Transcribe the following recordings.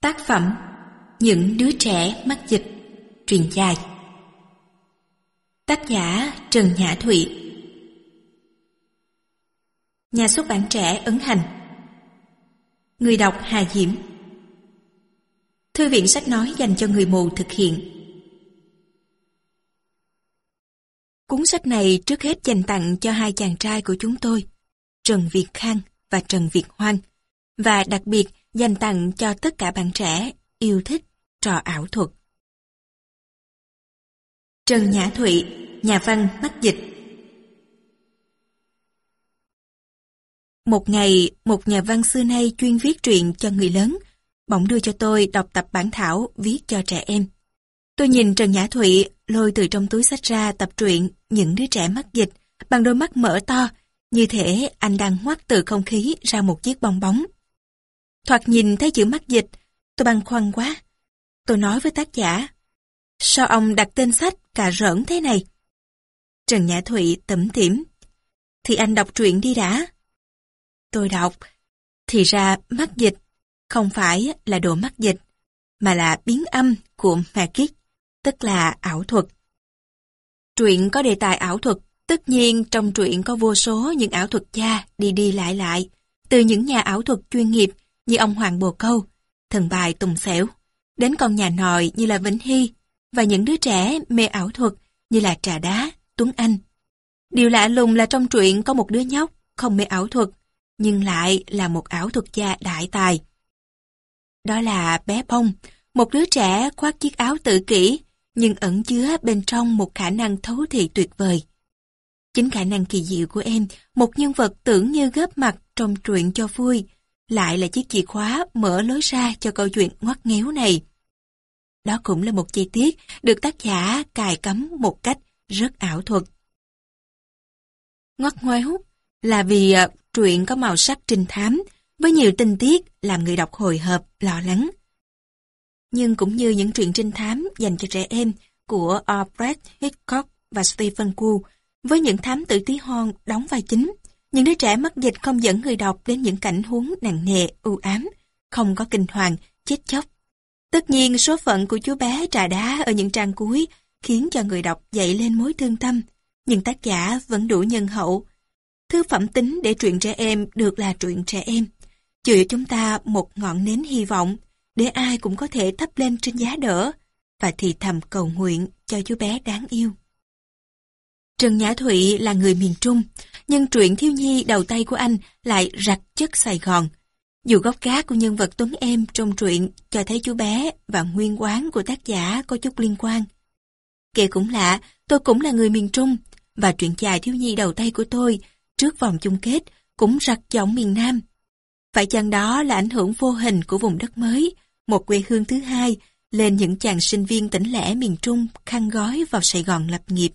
Tác phẩm Những đứa trẻ mắc dịch Truyền dài. Tác giả Trần Nhã Thụy. Nhà xuất bản trẻ ấn hành. Người đọc Hà Diễm. Thư viện sách nói dành cho người mù thực hiện. Cuốn sách này trước hết dành tặng cho hai chàng trai của chúng tôi, Trần Việt Khang và Trần Việt Hoan, và đặc biệt dành tặng cho tất cả bạn trẻ yêu thích trò ảo thuật. Trần Nhã Thụy, nhà văn mắc dịch Một ngày, một nhà văn xưa nay chuyên viết truyện cho người lớn, bỗng đưa cho tôi đọc tập bản thảo viết cho trẻ em. Tôi nhìn Trần Nhã Thụy lôi từ trong túi sách ra tập truyện Những đứa trẻ mắc dịch bằng đôi mắt mở to, như thể anh đang ngoắt từ không khí ra một chiếc bong bóng. Thoạt nhìn thấy chữ mắc dịch, tôi băn khoăn quá. Tôi nói với tác giả, sao ông đặt tên sách cà rỡn thế này? Trần Nhã Thụy tẩm tỉm. Thì anh đọc truyện đi đã. Tôi đọc, thì ra mắc dịch không phải là đồ mắc dịch, mà là biến âm của magic, tức là ảo thuật. Truyện có đề tài ảo thuật, tất nhiên trong truyện có vô số những ảo thuật gia đi đi lại lại, từ những nhà ảo thuật chuyên nghiệp như ông Hoàng Bồ Câu, thần bài Tùng Xẻo, đến con nhà nòi như là Vĩnh Hy, và những đứa trẻ mê ảo thuật như là Trà Đá, Tuấn Anh. Điều lạ lùng là trong truyện có một đứa nhóc không mê ảo thuật, nhưng lại là một ảo thuật gia đại tài. Đó là bé Bông, một đứa trẻ khoác chiếc áo tự kỷ, nhưng ẩn chứa bên trong một khả năng thấu thị tuyệt vời. Chính khả năng kỳ diệu của em, một nhân vật tưởng như góp mặt trong truyện cho vui, lại là chiếc chìa khóa mở lối ra cho câu chuyện ngoắt ngéo này. Đó cũng là một chi tiết được tác giả cài cắm một cách rất ảo thuật. Ngoắt ngoéo là vì à, truyện có màu sắc trinh thám, với nhiều tình tiết làm người đọc hồi hộp, lo lắng. Nhưng cũng như những truyện trinh thám dành cho trẻ em của Alfred Hitchcock và Stephen King, với những thám tử tí hon đóng vai chính, những đứa trẻ mắc dịch không dẫn người đọc đến những cảnh huống nặng nề, u ám, không có kinh hoàng, chết chóc. Tất nhiên số phận của chú bé trà đá ở những trang cuối khiến cho người đọc dậy lên mối thương tâm, nhưng tác giả vẫn đủ nhân hậu. Thư phẩm tính để truyện trẻ em được là truyện trẻ em, chừa chúng ta một ngọn nến hy vọng để ai cũng có thể thắp lên trên giá đỡ và thì thầm cầu nguyện cho chú bé đáng yêu. Trần Nhã Thụy là người miền Trung, nhưng truyện thiếu nhi đầu tay của anh lại rạch chất Sài Gòn. Dù góc gác của nhân vật Tuấn Em trong truyện cho thấy chú bé và nguyên quán của tác giả có chút liên quan. Kể cũng lạ, tôi cũng là người miền Trung, và truyện dài thiếu nhi đầu tay của tôi trước vòng chung kết cũng rạch giọng miền Nam. Phải chăng đó là ảnh hưởng vô hình của vùng đất mới, một quê hương thứ hai, lên những chàng sinh viên tỉnh lẻ miền Trung khăn gói vào Sài Gòn lập nghiệp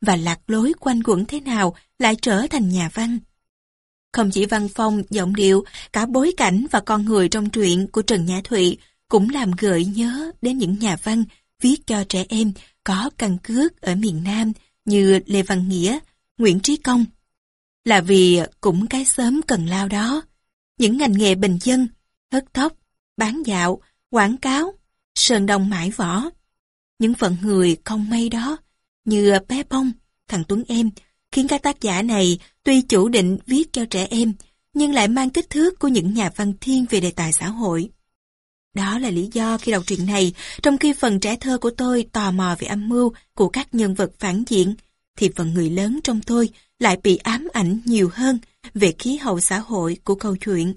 và lạc lối quanh quẩn thế nào lại trở thành nhà văn. Không chỉ văn phong, giọng điệu, cả bối cảnh và con người trong truyện của Trần Nhã Thụy cũng làm gợi nhớ đến những nhà văn viết cho trẻ em có căn cước ở miền Nam như Lê Văn Nghĩa, Nguyễn Trí Công. Là vì cũng cái sớm cần lao đó. Những ngành nghề bình dân, hớt tóc, bán dạo, quảng cáo, sơn đồng mãi võ. Những phận người không may đó như bé bông, thằng Tuấn Em, khiến các tác giả này tuy chủ định viết cho trẻ em, nhưng lại mang kích thước của những nhà văn thiên về đề tài xã hội. Đó là lý do khi đọc truyện này, trong khi phần trẻ thơ của tôi tò mò về âm mưu của các nhân vật phản diện, thì phần người lớn trong tôi lại bị ám ảnh nhiều hơn về khí hậu xã hội của câu chuyện.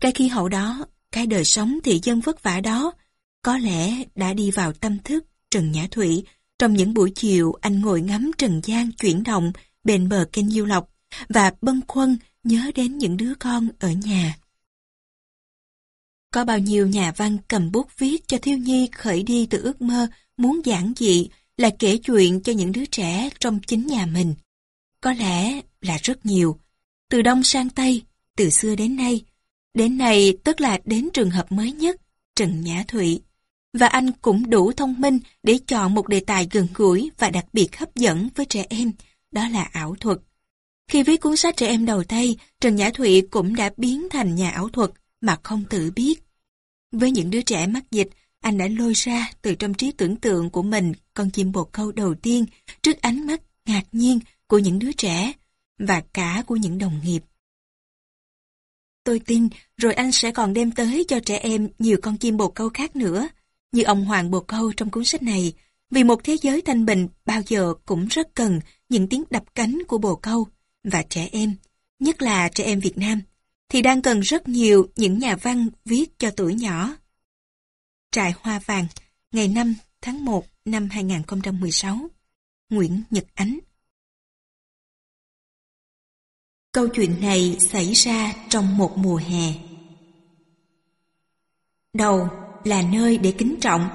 Cái khí hậu đó, cái đời sống thị dân vất vả đó, có lẽ đã đi vào tâm thức Trần Nhã Thủy trong những buổi chiều anh ngồi ngắm trần gian chuyển động bên bờ kênh Diêu Lộc và bâng khuâng nhớ đến những đứa con ở nhà. Có bao nhiêu nhà văn cầm bút viết cho thiếu nhi khởi đi từ ước mơ muốn giảng dị là kể chuyện cho những đứa trẻ trong chính nhà mình. Có lẽ là rất nhiều. Từ đông sang tây, từ xưa đến nay. Đến nay tức là đến trường hợp mới nhất, Trần Nhã Thụy và anh cũng đủ thông minh để chọn một đề tài gần gũi và đặc biệt hấp dẫn với trẻ em, đó là ảo thuật. Khi viết cuốn sách trẻ em đầu tay, Trần Nhã Thụy cũng đã biến thành nhà ảo thuật mà không tự biết. Với những đứa trẻ mắc dịch, anh đã lôi ra từ trong trí tưởng tượng của mình con chim bồ câu đầu tiên trước ánh mắt ngạc nhiên của những đứa trẻ và cả của những đồng nghiệp. Tôi tin rồi anh sẽ còn đem tới cho trẻ em nhiều con chim bồ câu khác nữa, như ông Hoàng bồ câu trong cuốn sách này, vì một thế giới thanh bình bao giờ cũng rất cần những tiếng đập cánh của bồ câu và trẻ em, nhất là trẻ em Việt Nam, thì đang cần rất nhiều những nhà văn viết cho tuổi nhỏ. Trại Hoa Vàng, ngày 5 tháng 1 năm 2016 Nguyễn Nhật Ánh Câu chuyện này xảy ra trong một mùa hè. Đầu là nơi để kính trọng.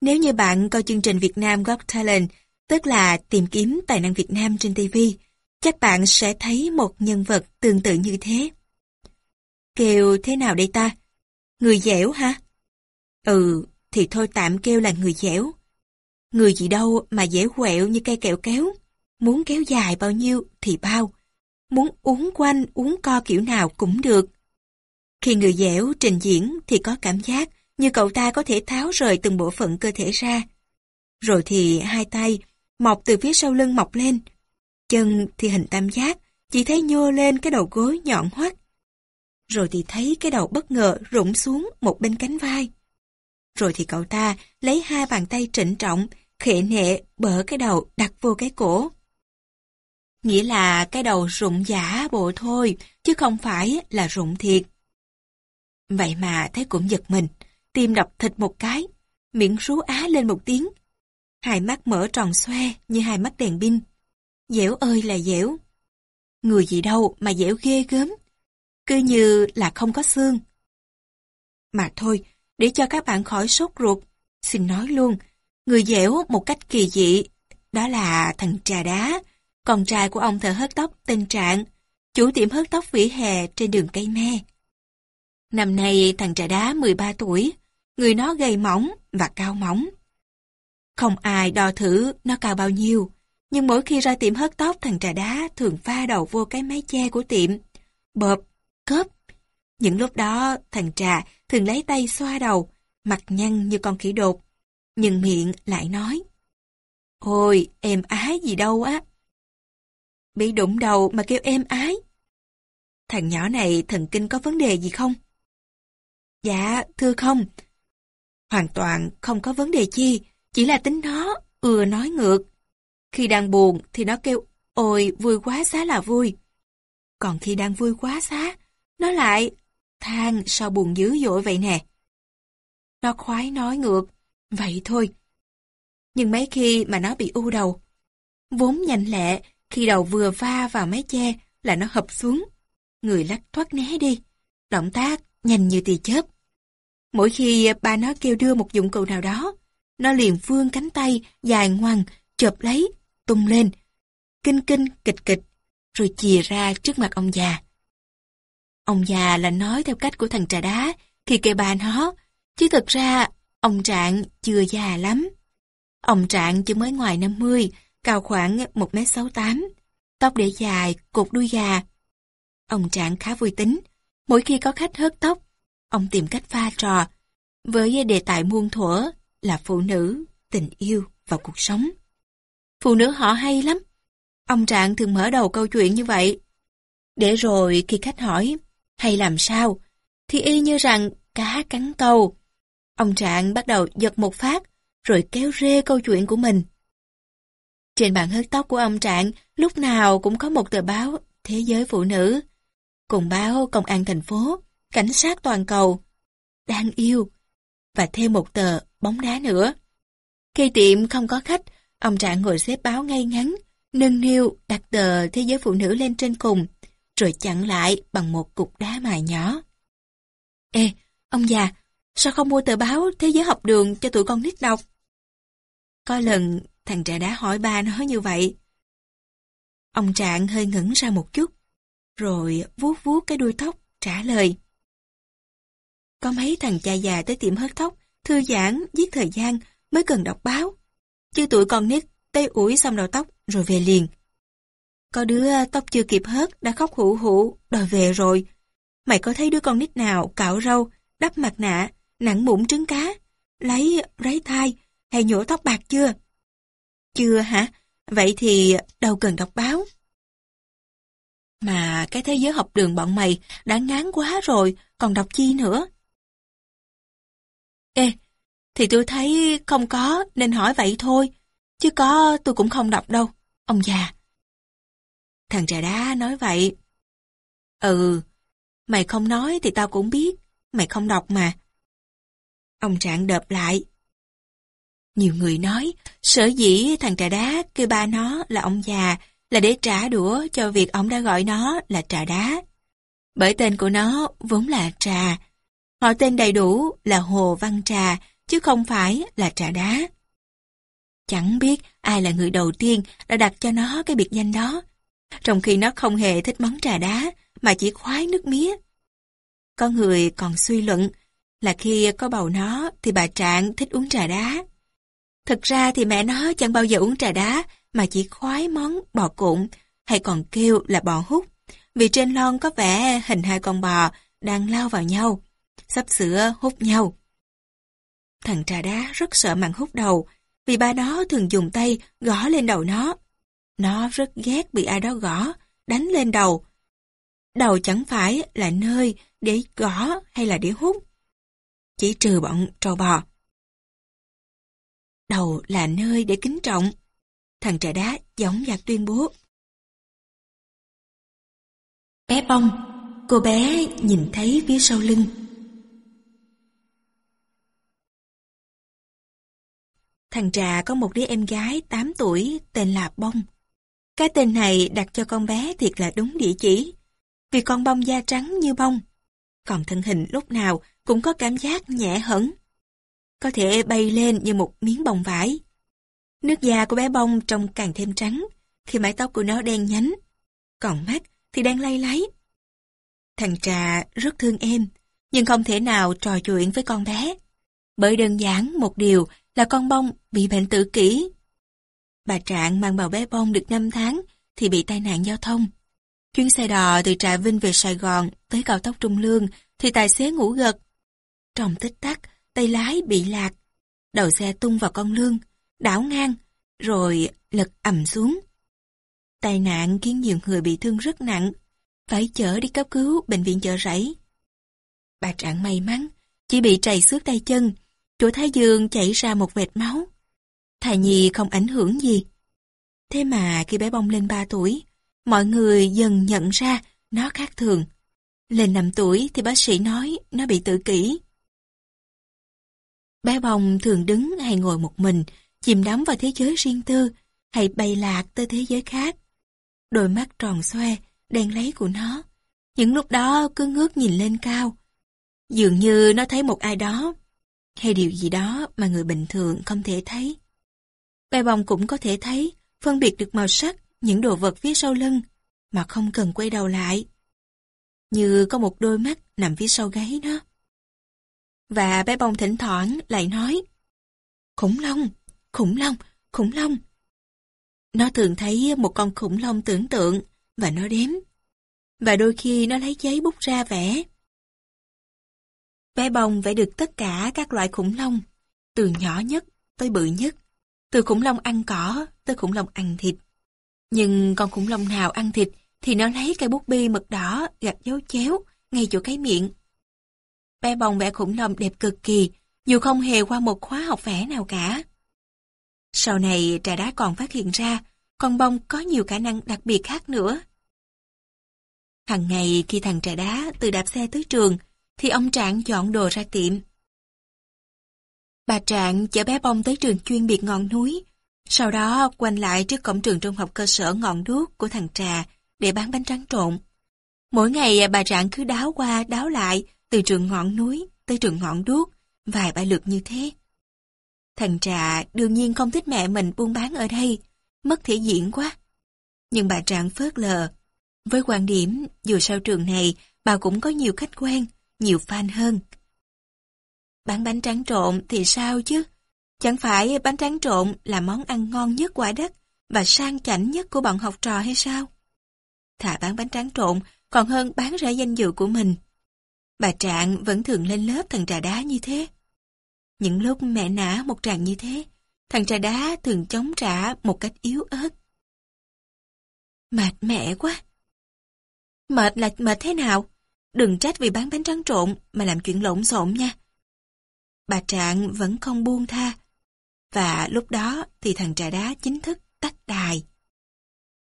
Nếu như bạn coi chương trình Việt Nam Got Talent, tức là tìm kiếm tài năng Việt Nam trên TV, chắc bạn sẽ thấy một nhân vật tương tự như thế. Kêu thế nào đây ta? Người dẻo hả? Ừ, thì thôi tạm kêu là người dẻo. Người gì đâu mà dẻo quẹo như cây kẹo kéo. Muốn kéo dài bao nhiêu thì bao. Muốn uống quanh, uống co kiểu nào cũng được. Khi người dẻo trình diễn thì có cảm giác như cậu ta có thể tháo rời từng bộ phận cơ thể ra. Rồi thì hai tay mọc từ phía sau lưng mọc lên. Chân thì hình tam giác, chỉ thấy nhô lên cái đầu gối nhọn hoắt. Rồi thì thấy cái đầu bất ngờ rụng xuống một bên cánh vai. Rồi thì cậu ta lấy hai bàn tay trịnh trọng, khệ nệ bở cái đầu đặt vô cái cổ. Nghĩa là cái đầu rụng giả bộ thôi, chứ không phải là rụng thiệt. Vậy mà thấy cũng giật mình, tim đập thịt một cái, miệng rú á lên một tiếng. Hai mắt mở tròn xoe như hai mắt đèn pin. Dẻo ơi là dẻo. Người gì đâu mà dẻo ghê gớm. Cứ như là không có xương. Mà thôi, để cho các bạn khỏi sốt ruột, xin nói luôn, người dẻo một cách kỳ dị, đó là thằng trà đá, con trai của ông thợ hớt tóc tên Trạng, chủ tiệm hớt tóc vỉa hè trên đường cây me. Năm nay thằng trà đá 13 tuổi, người nó gầy mỏng và cao mỏng. Không ai đo thử nó cao bao nhiêu, nhưng mỗi khi ra tiệm hớt tóc thằng trà đá thường pha đầu vô cái máy che của tiệm, bợp, cớp. Những lúc đó thằng trà thường lấy tay xoa đầu, mặt nhăn như con khỉ đột, nhưng miệng lại nói. Ôi, em ái gì đâu á. Bị đụng đầu mà kêu em ái. Thằng nhỏ này thần kinh có vấn đề gì không? Dạ, thưa không. Hoàn toàn không có vấn đề chi, chỉ là tính nó, ưa nói ngược. Khi đang buồn thì nó kêu, ôi vui quá xá là vui. Còn khi đang vui quá xá, nó lại, than sao buồn dữ dội vậy nè. Nó khoái nói ngược, vậy thôi. Nhưng mấy khi mà nó bị u đầu, vốn nhanh lẹ, khi đầu vừa va vào mái che là nó hập xuống. Người lắc thoát né đi. Động tác nhanh như tia chớp. Mỗi khi ba nó kêu đưa một dụng cụ nào đó, nó liền vươn cánh tay dài ngoằng, chộp lấy, tung lên. Kinh kinh kịch kịch, rồi chìa ra trước mặt ông già. Ông già là nói theo cách của thằng trà đá khi kêu bà nó, chứ thực ra ông Trạng chưa già lắm. Ông Trạng chỉ mới ngoài 50, cao khoảng 1m68, tóc để dài, cột đuôi gà. Ông Trạng khá vui tính, mỗi khi có khách hớt tóc, ông tìm cách pha trò, với đề tài muôn thuở là phụ nữ, tình yêu và cuộc sống. Phụ nữ họ hay lắm. Ông Trạng thường mở đầu câu chuyện như vậy. Để rồi khi khách hỏi, hay làm sao, thì y như rằng cá cắn câu. Ông Trạng bắt đầu giật một phát, rồi kéo rê câu chuyện của mình. Trên bàn hớt tóc của ông Trạng lúc nào cũng có một tờ báo Thế giới phụ nữ, cùng báo Công an thành phố, Cảnh sát toàn cầu, Đang yêu, và thêm một tờ bóng đá nữa. Khi tiệm không có khách, ông Trạng ngồi xếp báo ngay ngắn, nâng niu đặt tờ Thế giới phụ nữ lên trên cùng, rồi chặn lại bằng một cục đá mài nhỏ. Ê, ông già, sao không mua tờ báo Thế giới học đường cho tụi con nít đọc? Có lần thằng trẻ đã hỏi ba nó như vậy. Ông Trạng hơi ngẩn ra một chút, rồi vuốt vuốt cái đuôi tóc, trả lời. Có mấy thằng cha già tới tiệm hớt tóc, thư giãn, giết thời gian, mới cần đọc báo. Chứ tụi con nít tê ủi xong đầu tóc rồi về liền. Có đứa tóc chưa kịp hớt đã khóc hụ hụ, đòi về rồi. mày có thấy đứa con nít nào cạo râu, đắp mặt nạ, nặng mụn trứng cá, lấy ráy thai hay nhổ tóc bạc chưa? Chưa hả? Vậy thì đâu cần đọc báo. Mà cái thế giới học đường bọn mày đã ngán quá rồi, còn đọc chi nữa? Ê, thì tôi thấy không có nên hỏi vậy thôi, chứ có tôi cũng không đọc đâu, ông già. Thằng trà đá nói vậy. Ừ, mày không nói thì tao cũng biết, mày không đọc mà. Ông Trạng đợp lại. Nhiều người nói, sở dĩ thằng trà đá kêu ba nó là ông già là để trả đũa cho việc ông đã gọi nó là trà đá. Bởi tên của nó vốn là trà. Họ tên đầy đủ là Hồ Văn Trà, chứ không phải là trà đá. Chẳng biết ai là người đầu tiên đã đặt cho nó cái biệt danh đó, trong khi nó không hề thích món trà đá, mà chỉ khoái nước mía. Có người còn suy luận là khi có bầu nó thì bà Trạng thích uống trà đá. Thực ra thì mẹ nó chẳng bao giờ uống trà đá mà chỉ khoái món bò cuộn hay còn kêu là bò hút vì trên lon có vẻ hình hai con bò đang lao vào nhau, sắp sửa hút nhau. Thằng trà đá rất sợ màn hút đầu vì ba nó thường dùng tay gõ lên đầu nó. Nó rất ghét bị ai đó gõ, đánh lên đầu. Đầu chẳng phải là nơi để gõ hay là để hút. Chỉ trừ bọn trâu bò. Đầu là nơi để kính trọng. Thằng trẻ đá giống dạc tuyên bố. Bé bông, cô bé nhìn thấy phía sau lưng. Thằng Trà có một đứa em gái 8 tuổi tên là Bông. Cái tên này đặt cho con bé thiệt là đúng địa chỉ, vì con bông da trắng như bông. Còn thân hình lúc nào cũng có cảm giác nhẹ hẳn. Có thể bay lên như một miếng bông vải. Nước da của bé bông trông càng thêm trắng, khi mái tóc của nó đen nhánh. Còn mắt thì đang lay láy. Thằng Trà rất thương em, nhưng không thể nào trò chuyện với con bé. Bởi đơn giản một điều là con bông bị bệnh tự kỷ. Bà Trạng mang bầu bé bông được 5 tháng thì bị tai nạn giao thông. Chuyến xe đò từ Trà Vinh về Sài Gòn tới cao tốc Trung Lương thì tài xế ngủ gật. Trong tích tắc, tay lái bị lạc. Đầu xe tung vào con lương, đảo ngang, rồi lật ầm xuống. Tai nạn khiến nhiều người bị thương rất nặng, phải chở đi cấp cứu bệnh viện chợ rẫy. Bà Trạng may mắn, chỉ bị trầy xước tay chân, chỗ thái dương chảy ra một vệt máu. Thai nhi không ảnh hưởng gì. Thế mà khi bé bông lên 3 tuổi, mọi người dần nhận ra nó khác thường. Lên 5 tuổi thì bác sĩ nói nó bị tự kỷ. Bé bông thường đứng hay ngồi một mình, chìm đắm vào thế giới riêng tư, hay bay lạc tới thế giới khác. Đôi mắt tròn xoe, đen lấy của nó. Những lúc đó cứ ngước nhìn lên cao. Dường như nó thấy một ai đó, hay điều gì đó mà người bình thường không thể thấy. Bé bông cũng có thể thấy, phân biệt được màu sắc, những đồ vật phía sau lưng, mà không cần quay đầu lại. Như có một đôi mắt nằm phía sau gáy nó. Và bé bông thỉnh thoảng lại nói, khủng long, khủng long, khủng long. Nó thường thấy một con khủng long tưởng tượng và nó đếm. Và đôi khi nó lấy giấy bút ra vẽ. vẽ bông vẽ được tất cả các loại khủng long, từ nhỏ nhất tới bự nhất, từ khủng long ăn cỏ tới khủng long ăn thịt. Nhưng con khủng long nào ăn thịt thì nó lấy cây bút bi mực đỏ gặp dấu chéo ngay chỗ cái miệng. Bé bông vẽ khủng long đẹp cực kỳ, dù không hề qua một khóa học vẽ nào cả. Sau này trà đá còn phát hiện ra, con bông có nhiều khả năng đặc biệt khác nữa. Hằng ngày khi thằng trà đá từ đạp xe tới trường, thì ông Trạng dọn đồ ra tiệm. Bà Trạng chở bé bông tới trường chuyên biệt ngọn núi, sau đó quanh lại trước cổng trường trung học cơ sở ngọn đuốc của thằng Trà để bán bánh tráng trộn. Mỗi ngày bà Trạng cứ đáo qua đáo lại từ trường ngọn núi tới trường ngọn đuốc, vài bài lượt như thế. Thằng Trà đương nhiên không thích mẹ mình buôn bán ở đây, mất thể diện quá. Nhưng bà Trạng phớt lờ. Với quan điểm, dù sau trường này, bà cũng có nhiều khách quen, nhiều fan hơn. Bán bánh tráng trộn thì sao chứ? Chẳng phải bánh tráng trộn là món ăn ngon nhất quả đất và sang chảnh nhất của bọn học trò hay sao? Thà bán bánh tráng trộn còn hơn bán rẻ danh dự của mình. bà Trạng vẫn thường lên lớp thằng trà đá như thế. Những lúc mẹ nã một tràng như thế, thằng trà đá thường chống trả một cách yếu ớt. Mệt mẹ quá. Mệt là mệt thế nào? Đừng trách vì bán bánh trắng trộn mà làm chuyện lộn xộn nha. Bà Trạng vẫn không buông tha. Và lúc đó thì thằng trà đá chính thức tách đài.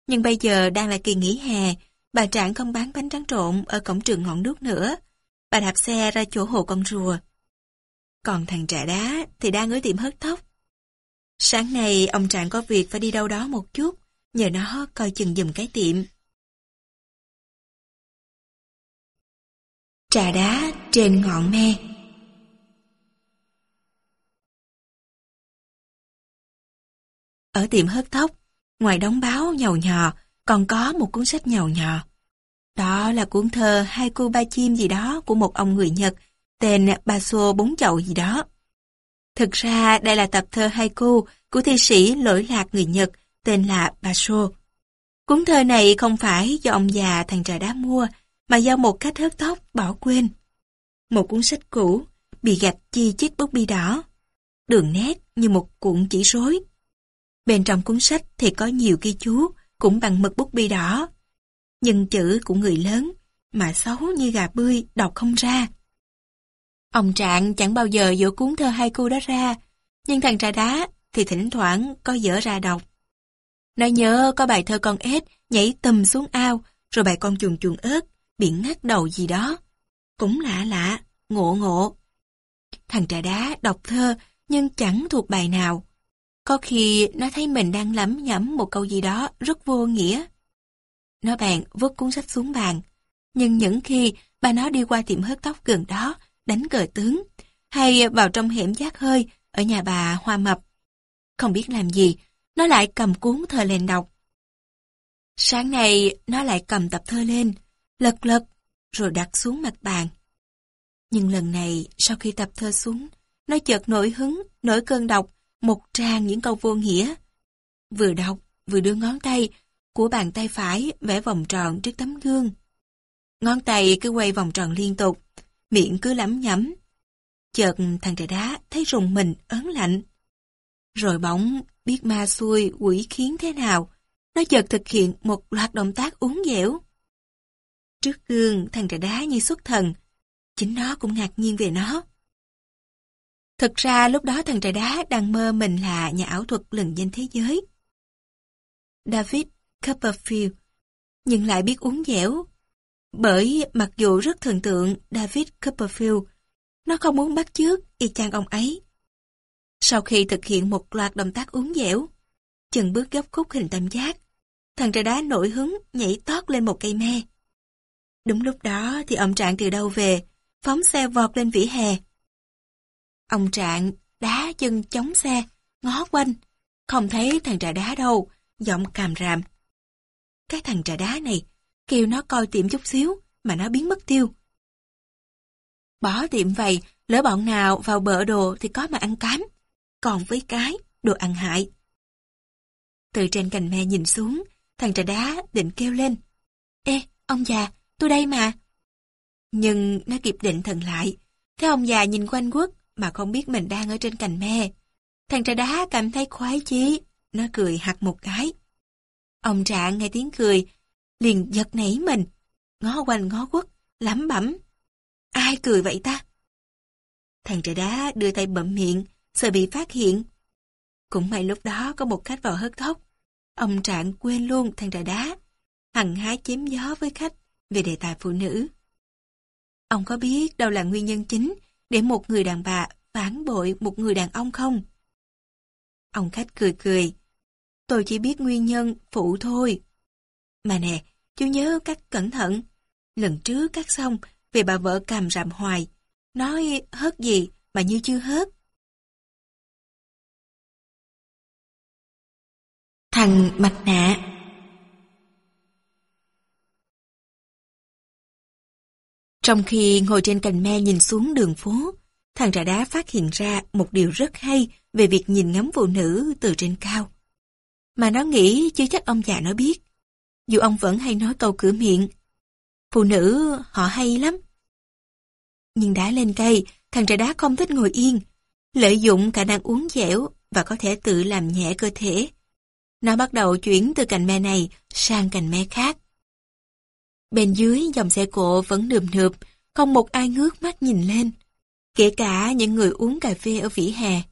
Nhưng bây giờ đang là kỳ nghỉ hè, bà Trạng không bán bánh trắng trộn ở cổng trường ngọn nước nữa. Bà đạp xe ra chỗ hồ con rùa. Còn thằng trà đá thì đang ở tiệm hớt tóc. Sáng nay ông Trạng có việc phải đi đâu đó một chút, nhờ nó coi chừng giùm cái tiệm. Trà đá trên ngọn me Ở tiệm hớt tóc, ngoài đóng báo nhầu nhò, còn có một cuốn sách nhầu nhò. Đó là cuốn thơ Hai cô ba chim gì đó của một ông người Nhật, tên Ba Xô Bốn Chậu gì đó. Thực ra đây là tập thơ hai của thi sĩ lỗi lạc người Nhật tên là Basho. Cuốn thơ này không phải do ông già thằng trà đá mua, mà do một khách hớt tóc bỏ quên. Một cuốn sách cũ, bị gạch chi chiếc bút bi đỏ. Đường nét như một cuộn chỉ rối. Bên trong cuốn sách thì có nhiều ghi chú, cũng bằng mực bút bi đỏ. Nhưng chữ của người lớn, mà xấu như gà bươi, đọc không ra. Ông Trạng chẳng bao giờ dỗ cuốn thơ hai cô đó ra, nhưng thằng trà đá thì thỉnh thoảng có dở ra đọc. Nó nhớ có bài thơ con ếch nhảy tầm xuống ao, rồi bài con chuồn chuồn ớt, bị ngắt đầu gì đó. Cũng lạ lạ, ngộ ngộ. Thằng trà đá đọc thơ nhưng chẳng thuộc bài nào. Có khi nó thấy mình đang lẩm nhẩm một câu gì đó rất vô nghĩa. Nó bèn vứt cuốn sách xuống bàn. Nhưng những khi bà nó đi qua tiệm hớt tóc gần đó, đánh cờ tướng, hay vào trong hẻm giác hơi ở nhà bà Hoa Mập. Không biết làm gì, nó lại cầm cuốn thơ lên đọc. Sáng nay, nó lại cầm tập thơ lên, lật lật, rồi đặt xuống mặt bàn. Nhưng lần này, sau khi tập thơ xuống, nó chợt nổi hứng, nổi cơn đọc, một trang những câu vô nghĩa. Vừa đọc, vừa đưa ngón tay, của bàn tay phải vẽ vòng tròn trước tấm gương. Ngón tay cứ quay vòng tròn liên tục, miệng cứ lẩm nhẩm. Chợt thằng trẻ đá thấy rùng mình ớn lạnh. Rồi bỗng biết ma xuôi quỷ khiến thế nào, nó chợt thực hiện một loạt động tác uốn dẻo. Trước gương thằng trẻ đá như xuất thần, chính nó cũng ngạc nhiên về nó. Thực ra lúc đó thằng trẻ đá đang mơ mình là nhà ảo thuật lừng danh thế giới. David Copperfield, nhưng lại biết uống dẻo. Bởi mặc dù rất thần tượng David Copperfield, nó không muốn bắt chước y chang ông ấy. Sau khi thực hiện một loạt động tác uống dẻo, chân bước gấp khúc hình tam giác, thằng trẻ đá nổi hứng nhảy tót lên một cây me. Đúng lúc đó thì ông Trạng từ đâu về, phóng xe vọt lên vỉa hè. Ông Trạng đá chân chống xe, ngó quanh, không thấy thằng trà đá đâu, giọng càm ràm. Cái thằng trà đá này, kêu nó coi tiệm chút xíu, mà nó biến mất tiêu. Bỏ tiệm vậy, lỡ bọn nào vào bờ đồ thì có mà ăn cám. Còn với cái, đồ ăn hại. Từ trên cành me nhìn xuống, thằng trà đá định kêu lên. Ê, ông già, tôi đây mà. Nhưng nó kịp định thần lại. thấy ông già nhìn quanh quất mà không biết mình đang ở trên cành me. Thằng trà đá cảm thấy khoái chí. Nó cười hạt một cái. Ông Trạng nghe tiếng cười, liền giật nảy mình, ngó quanh ngó quất, lắm bẩm. Ai cười vậy ta? Thằng trẻ đá đưa tay bậm miệng, sợ bị phát hiện. Cũng may lúc đó có một khách vào hớt tóc. Ông Trạng quên luôn thằng trẻ đá, hằng hái chém gió với khách về đề tài phụ nữ. Ông có biết đâu là nguyên nhân chính để một người đàn bà phản bội một người đàn ông không? Ông khách cười cười, Tôi chỉ biết nguyên nhân phụ thôi. Mà nè, chú nhớ cắt cẩn thận. Lần trước cắt xong, về bà vợ cầm rạm hoài. Nói hớt gì mà như chưa hớt. Thằng mạch nạ Trong khi ngồi trên cành me nhìn xuống đường phố, thằng trà đá phát hiện ra một điều rất hay về việc nhìn ngắm phụ nữ từ trên cao. Mà nó nghĩ chứ chắc ông già nó biết. Dù ông vẫn hay nói câu cửa miệng. Phụ nữ họ hay lắm. Nhưng đã lên cây, thằng trà đá không thích ngồi yên. Lợi dụng khả năng uống dẻo và có thể tự làm nhẹ cơ thể. Nó bắt đầu chuyển từ cành me này sang cành me khác. Bên dưới dòng xe cộ vẫn nườm nượp, không một ai ngước mắt nhìn lên. Kể cả những người uống cà phê ở vỉa hè.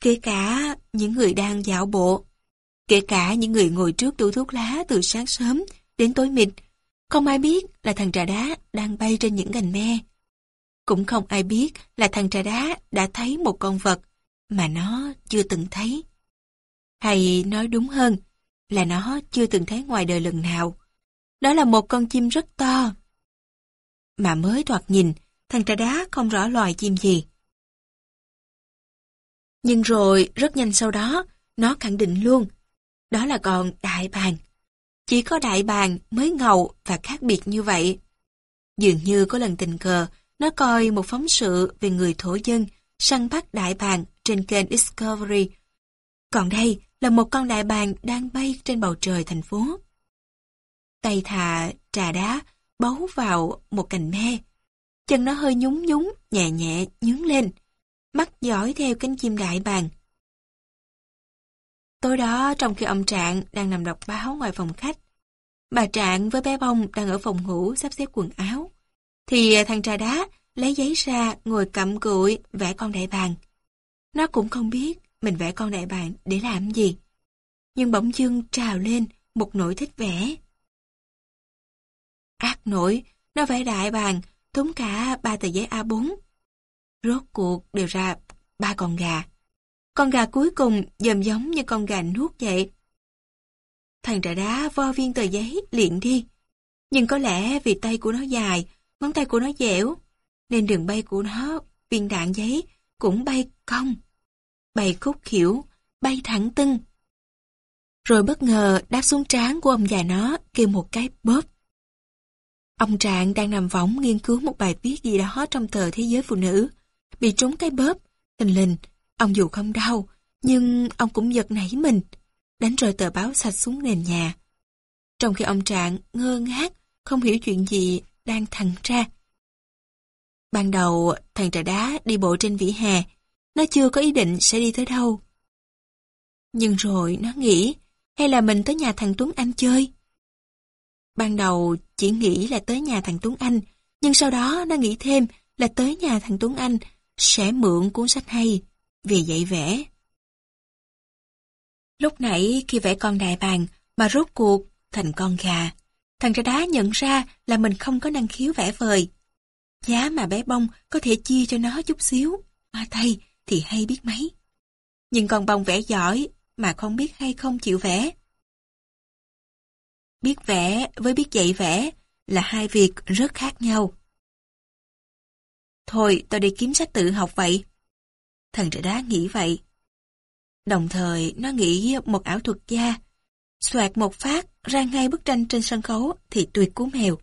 Kể cả những người đang dạo bộ. Kể cả những người ngồi trước tủ thuốc lá từ sáng sớm đến tối mịt. Không ai biết là thằng trà đá đang bay trên những cành me. Cũng không ai biết là thằng trà đá đã thấy một con vật mà nó chưa từng thấy. Hay nói đúng hơn là nó chưa từng thấy ngoài đời lần nào. Đó là một con chim rất to. Mà mới thoạt nhìn, thằng trà đá không rõ loài chim gì. Nhưng rồi, rất nhanh sau đó, nó khẳng định luôn. Đó là con đại bàng. Chỉ có đại bàng mới ngầu và khác biệt như vậy. Dường như có lần tình cờ, nó coi một phóng sự về người thổ dân săn bắt đại bàng trên kênh Discovery. Còn đây là một con đại bàng đang bay trên bầu trời thành phố. Tay thà trà đá bấu vào một cành me. Chân nó hơi nhúng nhúng, nhẹ nhẹ, nhướng lên. Mắt dõi theo cánh chim đại bàng. Tối đó, trong khi ông Trạng đang nằm đọc báo ngoài phòng khách, bà Trạng với bé Bông đang ở phòng ngủ sắp xếp quần áo, thì thằng trà đá lấy giấy ra ngồi cặm cụi vẽ con đại bàng. Nó cũng không biết mình vẽ con đại bàng để làm gì. Nhưng bỗng dưng trào lên một nỗi thích vẽ. Ác nổi, nó vẽ đại bàng, thúng cả ba tờ giấy A4. Rốt cuộc đều ra ba con gà. Con gà cuối cùng dầm giống như con gà nuốt vậy. Thằng trà đá vo viên tờ giấy liền đi. Nhưng có lẽ vì tay của nó dài, ngón tay của nó dẻo, nên đường bay của nó, viên đạn giấy, cũng bay cong. Bay khúc khỉu, bay thẳng tưng. Rồi bất ngờ đáp xuống trán của ông già nó kêu một cái bóp. Ông Trạng đang nằm võng nghiên cứu một bài viết gì đó trong tờ Thế giới Phụ nữ. Bị trúng cái bóp, tình lình, ông dù không đau, nhưng ông cũng giật nảy mình, đánh rơi tờ báo sạch xuống nền nhà. Trong khi ông Trạng ngơ ngác, không hiểu chuyện gì đang thẳng ra. Ban đầu, thằng trà đá đi bộ trên vỉa hè, nó chưa có ý định sẽ đi tới đâu. Nhưng rồi nó nghĩ, hay là mình tới nhà thằng Tuấn Anh chơi? Ban đầu chỉ nghĩ là tới nhà thằng Tuấn Anh, nhưng sau đó nó nghĩ thêm là tới nhà thằng Tuấn Anh sẽ mượn cuốn sách hay vì dạy vẽ. Lúc nãy khi vẽ con đại bàng mà rốt cuộc thành con gà, thằng trà đá nhận ra là mình không có năng khiếu vẽ vời. Giá mà bé bông có thể chia cho nó chút xíu, mà thầy thì hay biết mấy. Nhưng con bông vẽ giỏi mà không biết hay không chịu vẽ. Biết vẽ với biết dạy vẽ là hai việc rất khác nhau. Thôi, tao đi kiếm sách tự học vậy. Thần trẻ đá nghĩ vậy. Đồng thời, nó nghĩ một ảo thuật gia. Xoạt một phát ra ngay bức tranh trên sân khấu thì tuyệt cú mèo.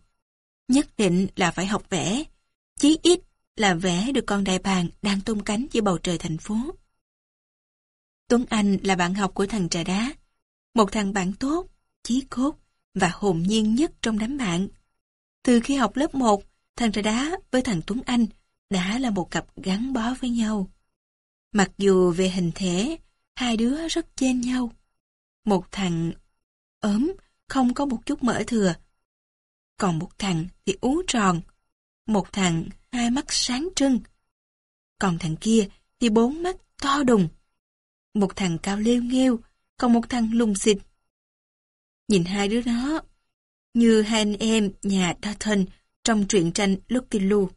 Nhất định là phải học vẽ. Chí ít là vẽ được con đại bàng đang tung cánh giữa bầu trời thành phố. Tuấn Anh là bạn học của thằng trà đá. Một thằng bạn tốt, chí cốt và hồn nhiên nhất trong đám bạn. Từ khi học lớp 1, thằng trà đá với thằng Tuấn Anh đã là một cặp gắn bó với nhau. Mặc dù về hình thể, hai đứa rất chênh nhau. Một thằng ốm, không có một chút mỡ thừa. Còn một thằng thì ú tròn. Một thằng hai mắt sáng trưng. Còn thằng kia thì bốn mắt to đùng. Một thằng cao lêu nghêu, còn một thằng lùng xịt. Nhìn hai đứa nó như hai anh em nhà Dalton trong truyện tranh Lucky Luke.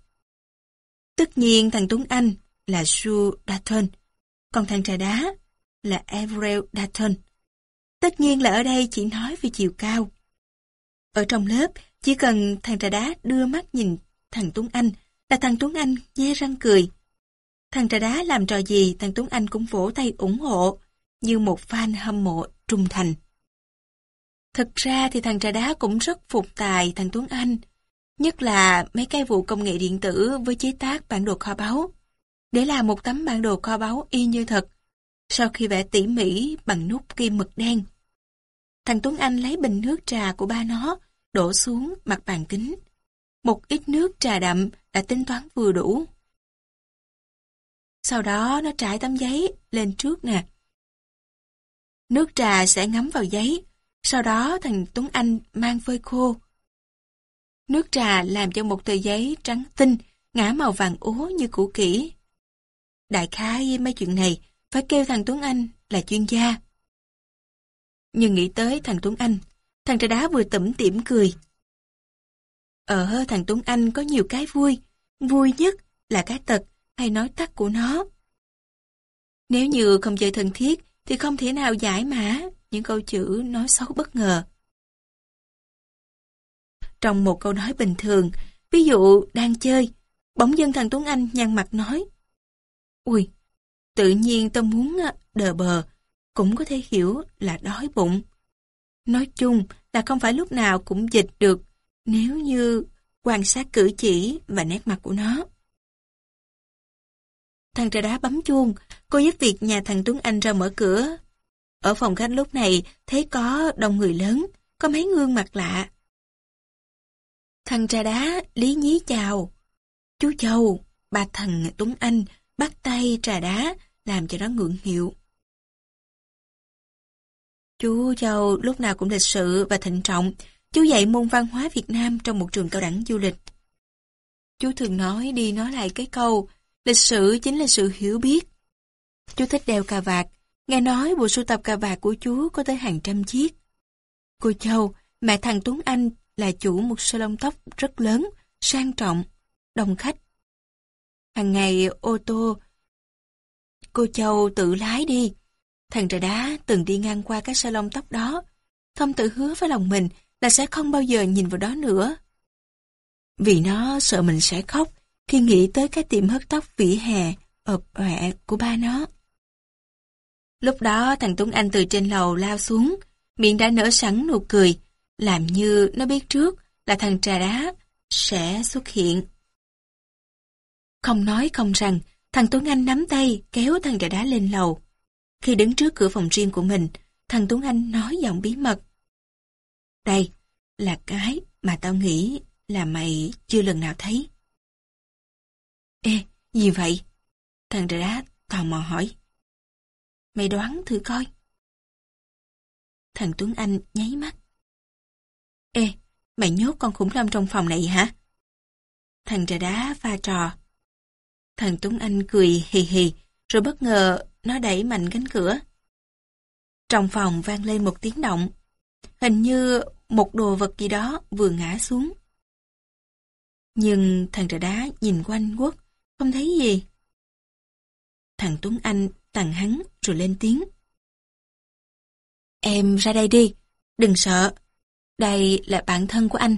Tất nhiên thằng Tuấn Anh là Sue Dalton, còn thằng trà đá là Avril Dalton. Tất nhiên là ở đây chỉ nói về chiều cao. Ở trong lớp, chỉ cần thằng trà đá đưa mắt nhìn thằng Tuấn Anh là thằng Tuấn Anh nhe răng cười. Thằng trà đá làm trò gì thằng Tuấn Anh cũng vỗ tay ủng hộ, như một fan hâm mộ trung thành. Thực ra thì thằng trà đá cũng rất phục tài thằng Tuấn Anh, nhất là mấy cái vụ công nghệ điện tử với chế tác bản đồ kho báu. Để làm một tấm bản đồ kho báu y như thật, sau khi vẽ tỉ mỉ bằng nút kim mực đen. Thằng Tuấn Anh lấy bình nước trà của ba nó, đổ xuống mặt bàn kính. một ít nước trà đậm đã tính toán vừa đủ. Sau đó nó trải tấm giấy lên trước nè. Nước trà sẽ ngấm vào giấy, sau đó thằng Tuấn Anh mang phơi khô. Nước trà làm cho một tờ giấy trắng tinh, ngã màu vàng úa như cũ kỹ. Đại khái mấy chuyện này phải kêu thằng Tuấn Anh là chuyên gia. Nhưng nghĩ tới thằng Tuấn Anh, thằng trà đá vừa tẩm tỉm cười. Ở thằng Tuấn Anh có nhiều cái vui, vui nhất là cái tật hay nói tắt của nó. Nếu như không chơi thân thiết thì không thể nào giải mã những câu chữ nói xấu bất ngờ. Trong một câu nói bình thường, ví dụ đang chơi, bỗng dưng thằng Tuấn Anh nhăn mặt nói Ui, tự nhiên tao muốn à, đờ bờ, cũng có thể hiểu là đói bụng. Nói chung là không phải lúc nào cũng dịch được nếu như quan sát cử chỉ và nét mặt của nó. Thằng trà đá bấm chuông, cô giúp việc nhà thằng Tuấn Anh ra mở cửa. Ở phòng khách lúc này thấy có đông người lớn, có mấy gương mặt lạ. Thằng trà đá lý nhí chào. Chú Châu, bà thằng Tuấn Anh bắt tay trà đá làm cho nó ngượng hiệu. Chú Châu lúc nào cũng lịch sự và thịnh trọng, chú dạy môn văn hóa Việt Nam trong một trường cao đẳng du lịch. Chú thường nói đi nói lại cái câu, lịch sử chính là sự hiểu biết. Chú thích đeo cà vạt, nghe nói bộ sưu tập cà vạt của chú có tới hàng trăm chiếc. Cô Châu, mẹ thằng Tuấn Anh là chủ một salon tóc rất lớn, sang trọng, đông khách. Hàng ngày ô tô, cô Châu tự lái đi. Thằng trà đá từng đi ngang qua cái salon tóc đó, không tự hứa với lòng mình là sẽ không bao giờ nhìn vào đó nữa. Vì nó sợ mình sẽ khóc khi nghĩ tới cái tiệm hớt tóc vỉa hè, ợp ọe của ba nó. Lúc đó thằng Tuấn Anh từ trên lầu lao xuống, miệng đã nở sẵn nụ cười, làm như nó biết trước là thằng trà đá sẽ xuất hiện. Không nói không rằng, thằng Tuấn Anh nắm tay kéo thằng trà đá lên lầu. Khi đứng trước cửa phòng riêng của mình, thằng Tuấn Anh nói giọng bí mật. Đây là cái mà tao nghĩ là mày chưa lần nào thấy. Ê, gì vậy? Thằng trà đá tò mò hỏi. Mày đoán thử coi. Thằng Tuấn Anh nháy mắt. Ê, mày nhốt con khủng long trong phòng này hả? Thằng trà đá pha trò. Thằng Tuấn Anh cười hì hì, rồi bất ngờ nó đẩy mạnh cánh cửa. Trong phòng vang lên một tiếng động. Hình như một đồ vật gì đó vừa ngã xuống. Nhưng thằng trà đá nhìn quanh quất, không thấy gì. Thằng Tuấn Anh tặng hắn rồi lên tiếng. Em ra đây đi, đừng sợ. Đây là bạn thân của anh.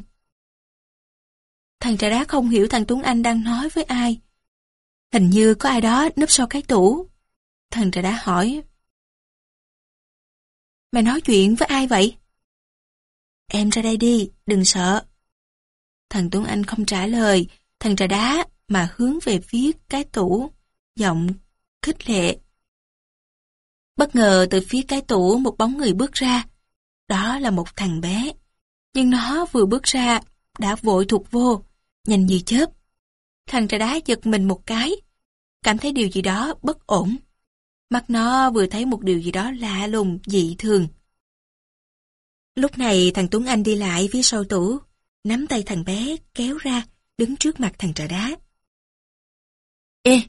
Thằng trà đá không hiểu thằng Tuấn Anh đang nói với ai. Hình như có ai đó núp sau cái tủ. thần trà đá hỏi. Mày nói chuyện với ai vậy? Em ra đây đi, đừng sợ. Thằng Tuấn Anh không trả lời, thằng trà đá mà hướng về phía cái tủ, giọng khích lệ. Bất ngờ từ phía cái tủ một bóng người bước ra. Đó là một thằng bé. Nhưng nó vừa bước ra, đã vội thuộc vô, nhanh như chớp. Thằng trà đá giật mình một cái, cảm thấy điều gì đó bất ổn. Mắt nó vừa thấy một điều gì đó lạ lùng, dị thường. Lúc này thằng Tuấn Anh đi lại phía sau tủ, nắm tay thằng bé kéo ra, đứng trước mặt thằng trà đá. Ê!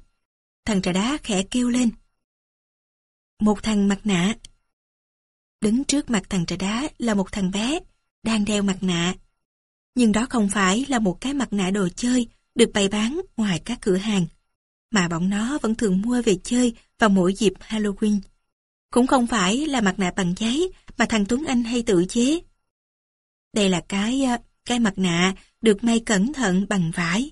Thằng trà đá khẽ kêu lên. Một thằng mặt nạ. Đứng trước mặt thằng trà đá là một thằng bé, đang đeo mặt nạ. Nhưng đó không phải là một cái mặt nạ đồ chơi được bày bán ngoài các cửa hàng, mà bọn nó vẫn thường mua về chơi vào mỗi dịp Halloween. Cũng không phải là mặt nạ bằng giấy mà thằng Tuấn Anh hay tự chế. Đây là cái ờ, cái mặt nạ được may cẩn thận bằng vải,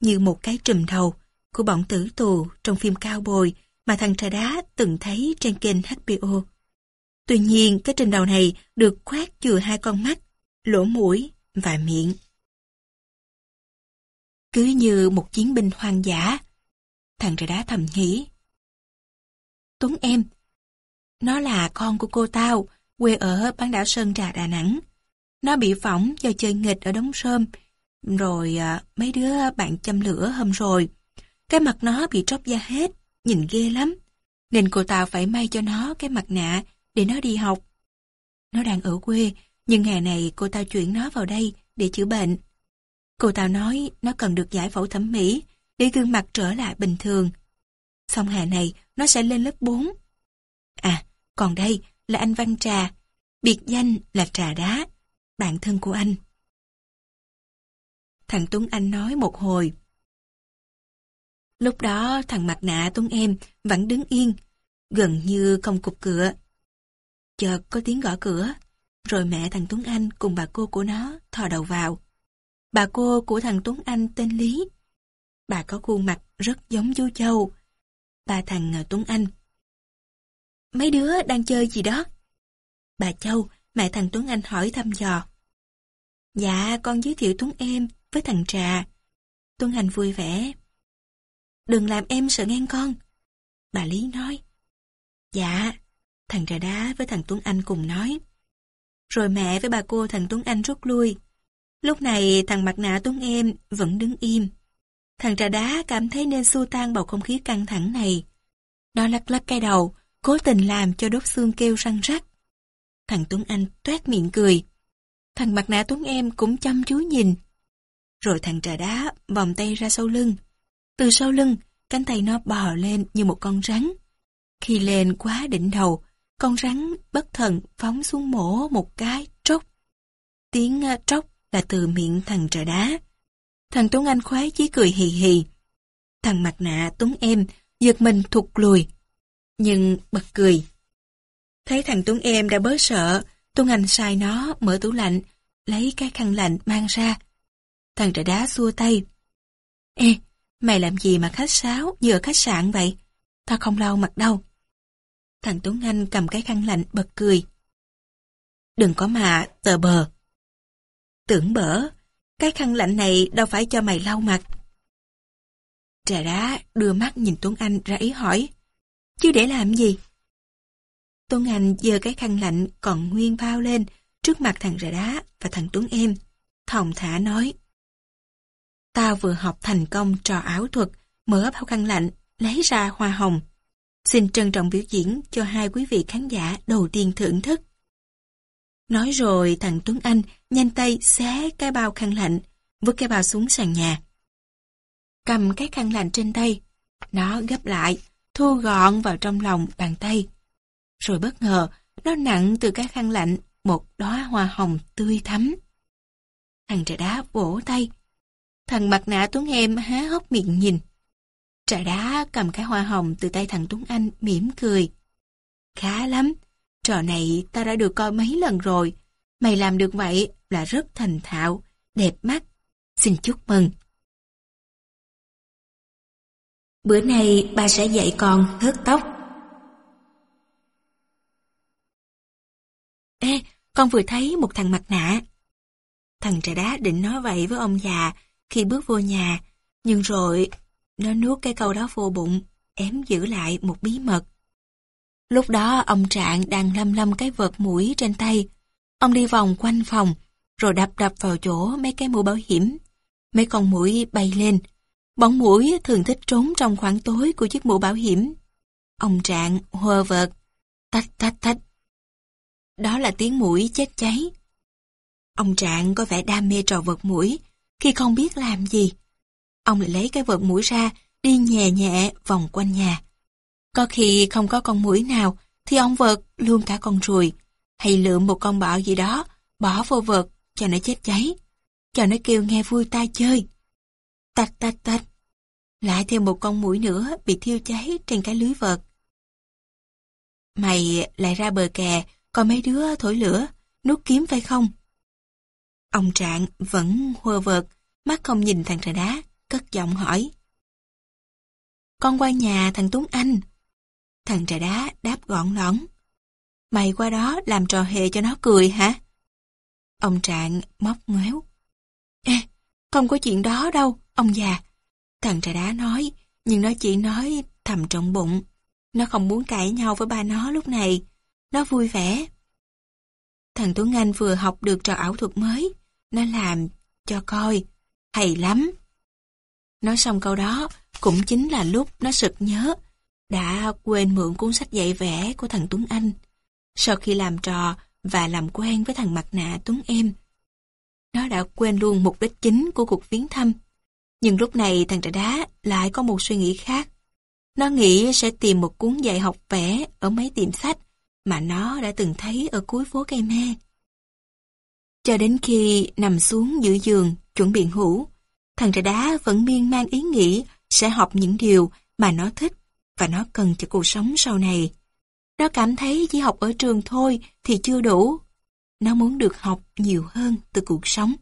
như một cái trùm đầu của bọn tử tù trong phim cao bồi mà thằng trà đá từng thấy trên kênh HBO. Tuy nhiên, cái trùm đầu này được khoét chừa hai con mắt, lỗ mũi và miệng. Cứ như một chiến binh hoang dã, thằng trà đá thầm nghĩ. Tuấn em, nó là con của cô tao, quê ở bán đảo Sơn Trà Đà Nẵng. Nó bị phỏng do chơi nghịch ở đống sơm, Rồi à, mấy đứa bạn châm lửa hôm rồi. Cái mặt nó bị tróc da hết, nhìn ghê lắm. Nên cô Tao phải may cho nó cái mặt nạ để nó đi học. Nó đang ở quê, nhưng ngày này cô Tao chuyển nó vào đây để chữa bệnh. Cô Tao nói nó cần được giải phẫu thẩm mỹ để gương mặt trở lại bình thường. Xong hè này nó sẽ lên lớp 4. À, còn đây là anh Văn Trà, biệt danh là Trà Đá, bạn thân của anh. Thằng Tuấn Anh nói một hồi. Lúc đó thằng mặt nạ Tuấn em vẫn đứng yên, gần như không cục cửa. Chợt có tiếng gõ cửa, rồi mẹ thằng Tuấn Anh cùng bà cô của nó thò đầu vào. Bà cô của thằng Tuấn Anh tên Lý. Bà có khuôn mặt rất giống chú Châu. Bà thằng Tuấn Anh. Mấy đứa đang chơi gì đó? Bà Châu, mẹ thằng Tuấn Anh hỏi thăm dò. Dạ, con giới thiệu Tuấn em với thằng Trà. Tuấn Anh vui vẻ. Đừng làm em sợ ngang con. Bà Lý nói. Dạ, thằng Trà Đá với thằng Tuấn Anh cùng nói. Rồi mẹ với bà cô thằng Tuấn Anh rút lui. Lúc này thằng mặt nạ Tuấn em vẫn đứng im. Thằng Trà Đá cảm thấy nên xua tan bầu không khí căng thẳng này. Nó lắc lắc cái đầu, cố tình làm cho đốt xương kêu răng rắc. Thằng Tuấn Anh toét miệng cười. Thằng mặt nạ Tuấn em cũng chăm chú nhìn. Rồi thằng trà đá vòng tay ra sau lưng. Từ sau lưng, cánh tay nó bò lên như một con rắn. Khi lên quá đỉnh đầu, con rắn bất thần phóng xuống mổ một cái trốc. Tiếng ờ, trốc là từ miệng thằng trà đá. Thằng Tuấn Anh khoái chí cười hì hì. Thằng mặt nạ Tuấn em giật mình thụt lùi. Nhưng bật cười. Thấy thằng Tuấn em đã bớt sợ, Tuấn Anh sai nó mở tủ lạnh, lấy cái khăn lạnh mang ra. Thằng trà đá xua tay. Ê, mày làm gì mà khách sáo như ở khách sạn vậy? Tao không lau mặt đâu. Thằng Tuấn Anh cầm cái khăn lạnh bật cười. Đừng có mà tờ bờ. Tưởng bở, cái khăn lạnh này đâu phải cho mày lau mặt. Trà đá đưa mắt nhìn Tuấn Anh ra ý hỏi. Chứ để làm gì? Tuấn Anh giơ cái khăn lạnh còn nguyên bao lên trước mặt thằng Trà đá và thằng Tuấn em. Thòng thả nói. Tao vừa học thành công trò ảo thuật, mở bao khăn lạnh, lấy ra hoa hồng. Xin trân trọng biểu diễn cho hai quý vị khán giả đầu tiên thưởng thức. Nói rồi thằng Tuấn Anh nhanh tay xé cái bao khăn lạnh, vứt cái bao xuống sàn nhà. Cầm cái khăn lạnh trên tay, nó gấp lại, thu gọn vào trong lòng bàn tay. Rồi bất ngờ, nó nặng từ cái khăn lạnh một đóa hoa hồng tươi thắm. Thằng trà đá vỗ tay. Thằng mặt nạ Tuấn em há hốc miệng nhìn. Trà đá cầm cái hoa hồng từ tay thằng Tuấn Anh mỉm cười. Khá lắm, trò này ta đã được coi mấy lần rồi. Mày làm được vậy là rất thành thạo, đẹp mắt. Xin chúc mừng. Bữa nay bà sẽ dạy con hớt tóc. Ê, con vừa thấy một thằng mặt nạ. Thằng trẻ đá định nói vậy với ông già khi bước vô nhà, nhưng rồi nó nuốt cái câu đó vô bụng, ém giữ lại một bí mật. Lúc đó ông Trạng đang lâm lâm cái vợt mũi trên tay. Ông đi vòng quanh phòng, rồi đập đập vào chỗ mấy cái mũ bảo hiểm. Mấy con mũi bay lên. Bóng mũi thường thích trốn trong khoảng tối của chiếc mũ bảo hiểm. Ông Trạng hơ vợt, tách tách tách đó là tiếng mũi chết cháy. Ông Trạng có vẻ đam mê trò vợt mũi, khi không biết làm gì. Ông lại lấy cái vợt mũi ra, đi nhẹ nhẹ vòng quanh nhà. Có khi không có con mũi nào, thì ông vợt luôn cả con ruồi, hay lượm một con bọ gì đó, bỏ vô vợt cho nó chết cháy, cho nó kêu nghe vui tai chơi. Tạch tạch tạch. Lại thêm một con mũi nữa bị thiêu cháy trên cái lưới vợt. Mày lại ra bờ kè, còn mấy đứa thổi lửa, nút kiếm phải không? Ông Trạng vẫn hơ vợt, mắt không nhìn thằng trà đá, cất giọng hỏi. Con qua nhà thằng Tuấn Anh. Thằng trà đá đáp gọn lõn. Mày qua đó làm trò hề cho nó cười hả? Ông Trạng móc ngoéo. Ê, không có chuyện đó đâu, ông già. Thằng trà đá nói, nhưng nó chỉ nói thầm trọng bụng. Nó không muốn cãi nhau với ba nó lúc này. Nó vui vẻ. Thằng Tuấn Anh vừa học được trò ảo thuật mới. Nó làm cho coi. hay lắm. Nói xong câu đó, cũng chính là lúc nó sực nhớ, đã quên mượn cuốn sách dạy vẽ của thằng Tuấn Anh. Sau khi làm trò và làm quen với thằng mặt nạ Tuấn Em, nó đã quên luôn mục đích chính của cuộc viếng thăm. Nhưng lúc này thằng trẻ đá lại có một suy nghĩ khác. Nó nghĩ sẽ tìm một cuốn dạy học vẽ ở mấy tiệm sách mà nó đã từng thấy ở cuối phố cây me. Cho đến khi nằm xuống giữa giường, chuẩn bị ngủ, thằng trẻ đá vẫn miên man ý nghĩ sẽ học những điều mà nó thích và nó cần cho cuộc sống sau này. Nó cảm thấy chỉ học ở trường thôi thì chưa đủ. Nó muốn được học nhiều hơn từ cuộc sống.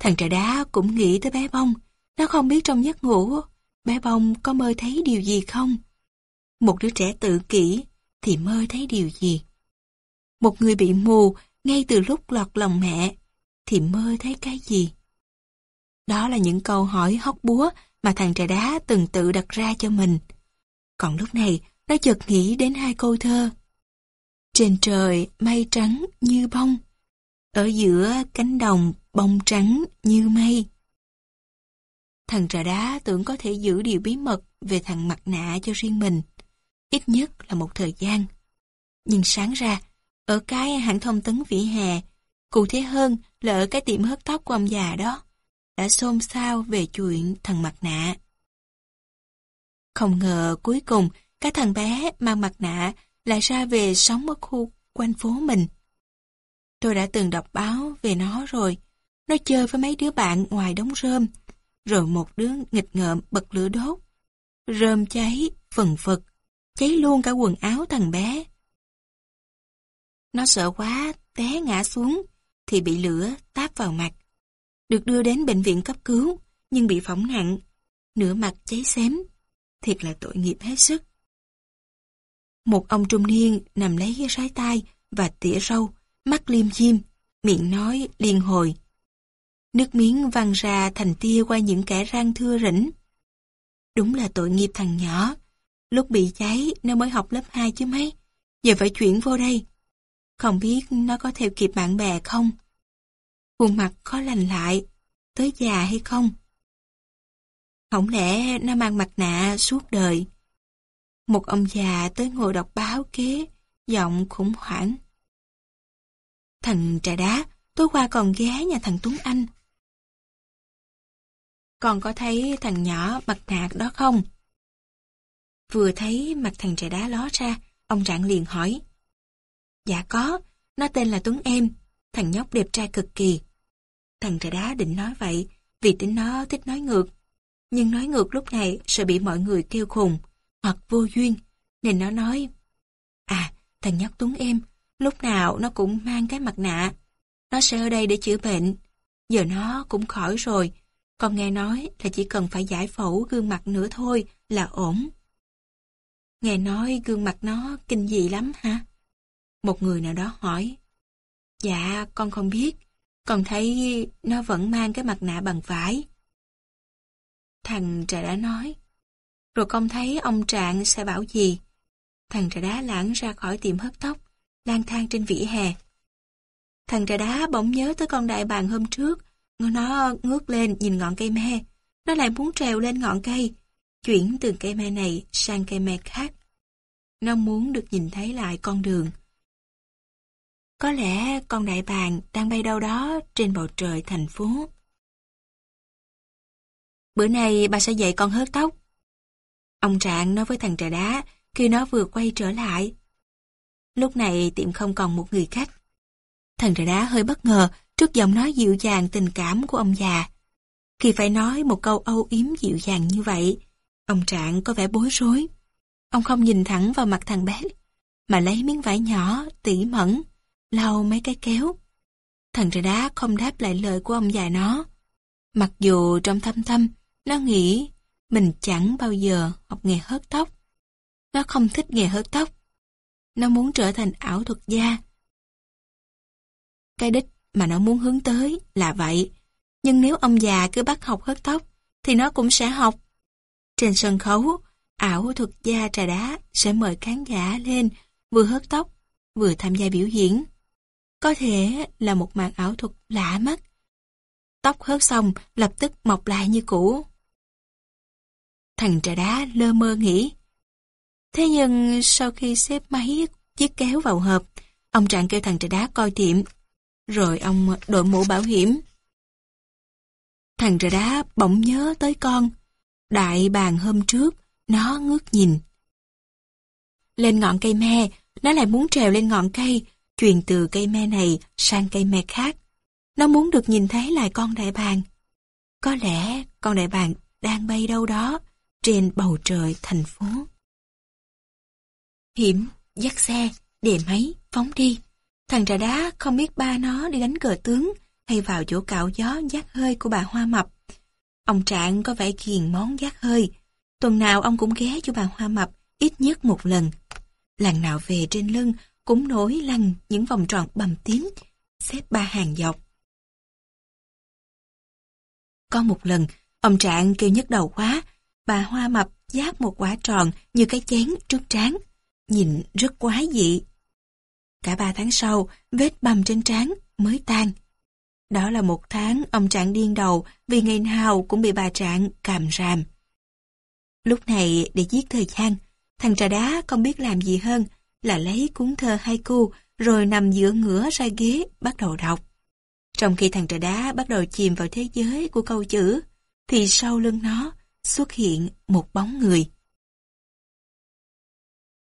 Thằng trẻ đá cũng nghĩ tới bé bông. Nó không biết trong giấc ngủ, bé bông có mơ thấy điều gì không? Một đứa trẻ tự kỷ thì mơ thấy điều gì? Một người bị mù ngay từ lúc lọt lòng mẹ thì mơ thấy cái gì? Đó là những câu hỏi hóc búa mà thằng trẻ đá từng tự đặt ra cho mình. Còn lúc này, nó chợt nghĩ đến hai câu thơ. Trên trời mây trắng như bông, ở giữa cánh đồng bông trắng như mây. Thằng trà đá tưởng có thể giữ điều bí mật về thằng mặt nạ cho riêng mình, ít nhất là một thời gian. Nhưng sáng ra, ở cái hãng thông tấn vỉa hè, cụ thể hơn là ở cái tiệm hớt tóc của ông già đó, đã xôn xao về chuyện thằng mặt nạ. Không ngờ cuối cùng, cái thằng bé mang mặt nạ lại ra về sống ở khu quanh phố mình. Tôi đã từng đọc báo về nó rồi. Nó chơi với mấy đứa bạn ngoài đống rơm, rồi một đứa nghịch ngợm bật lửa đốt. Rơm cháy, phần phật, cháy luôn cả quần áo thằng bé. Nó sợ quá, té ngã xuống, thì bị lửa táp vào mặt. Được đưa đến bệnh viện cấp cứu, nhưng bị phỏng nặng, nửa mặt cháy xém. Thiệt là tội nghiệp hết sức. Một ông trung niên nằm lấy rái sái tai và tỉa râu, mắt liêm diêm, miệng nói liên hồi. Nước miếng văng ra thành tia qua những kẻ răng thưa rỉnh. Đúng là tội nghiệp thằng nhỏ. Lúc bị cháy, nó mới học lớp 2 chứ mấy. Giờ phải chuyển vô đây. Không biết nó có theo kịp bạn bè không? Khuôn mặt khó lành lại, tới già hay không? Không lẽ nó mang mặt nạ suốt đời? Một ông già tới ngồi đọc báo kế, giọng khủng hoảng. Thằng trà đá, tối qua còn ghé nhà thằng Tuấn Anh. Còn có thấy thằng nhỏ mặt nạ đó không? Vừa thấy mặt thằng trà đá ló ra, ông Trạng liền hỏi. Dạ có, nó tên là Tuấn Em, thằng nhóc đẹp trai cực kỳ. Thằng trà đá định nói vậy, vì tính nó thích nói ngược. Nhưng nói ngược lúc này sẽ bị mọi người kêu khùng, hoặc vô duyên, nên nó nói, À, thằng nhóc Tuấn em, lúc nào nó cũng mang cái mặt nạ. Nó sẽ ở đây để chữa bệnh. Giờ nó cũng khỏi rồi, còn nghe nói là chỉ cần phải giải phẫu gương mặt nữa thôi là ổn. Nghe nói gương mặt nó kinh dị lắm hả? Một người nào đó hỏi. Dạ, con không biết. Con thấy nó vẫn mang cái mặt nạ bằng vải. Thằng trà đá nói. Rồi con thấy ông Trạng sẽ bảo gì? Thằng trà đá lãng ra khỏi tiệm hớt tóc, lang thang trên vỉa hè. Thằng trà đá bỗng nhớ tới con đại bàng hôm trước, nó ngước lên nhìn ngọn cây me. Nó lại muốn trèo lên ngọn cây, chuyển từ cây me này sang cây me khác. Nó muốn được nhìn thấy lại con đường. Có lẽ con đại bàng đang bay đâu đó trên bầu trời thành phố. Bữa nay bà sẽ dạy con hớt tóc. Ông Trạng nói với thằng trà đá khi nó vừa quay trở lại. Lúc này tiệm không còn một người khách. Thằng trà đá hơi bất ngờ trước giọng nói dịu dàng tình cảm của ông già. Khi phải nói một câu âu yếm dịu dàng như vậy, ông Trạng có vẻ bối rối. Ông không nhìn thẳng vào mặt thằng bé, mà lấy miếng vải nhỏ, tỉ mẩn, lau mấy cái kéo. Thằng trà đá không đáp lại lời của ông già nó. Mặc dù trong thâm thâm, nó nghĩ mình chẳng bao giờ học nghề hớt tóc. Nó không thích nghề hớt tóc. Nó muốn trở thành ảo thuật gia. Cái đích mà nó muốn hướng tới là vậy. Nhưng nếu ông già cứ bắt học hớt tóc, thì nó cũng sẽ học. Trên sân khấu, ảo thuật gia trà đá sẽ mời khán giả lên vừa hớt tóc, vừa tham gia biểu diễn. Có thể là một màn ảo thuật lạ mắt. Tóc hớt xong, lập tức mọc lại như cũ. Thằng trà đá lơ mơ nghĩ. Thế nhưng sau khi xếp máy chiếc kéo vào hộp, ông Trạng kêu thằng trà đá coi tiệm. Rồi ông đội mũ bảo hiểm. Thằng trà đá bỗng nhớ tới con. Đại bàng hôm trước, nó ngước nhìn. Lên ngọn cây me, nó lại muốn trèo lên ngọn cây, truyền từ cây me này sang cây me khác. Nó muốn được nhìn thấy lại con đại bàng. Có lẽ con đại bàng đang bay đâu đó trên bầu trời thành phố. Hiểm, dắt xe, đề máy, phóng đi. Thằng trà đá không biết ba nó đi đánh cờ tướng hay vào chỗ cạo gió giác hơi của bà Hoa Mập. Ông Trạng có vẻ kiền món giác hơi. Tuần nào ông cũng ghé cho bà Hoa Mập ít nhất một lần. Lần nào về trên lưng cũng nổi lăn những vòng tròn bầm tím, xếp ba hàng dọc. Có một lần, ông Trạng kêu nhức đầu quá, bà Hoa Mập giáp một quả tròn như cái chén trước trán, nhìn rất quái dị. Cả ba tháng sau, vết bầm trên trán mới tan. Đó là một tháng ông Trạng điên đầu vì ngày nào cũng bị bà Trạng càm ràm. Lúc này để giết thời gian, thằng trà đá không biết làm gì hơn là lấy cuốn thơ haiku rồi nằm giữa ngửa ra ghế bắt đầu đọc. Trong khi thằng trà đá bắt đầu chìm vào thế giới của câu chữ, thì sau lưng nó xuất hiện một bóng người.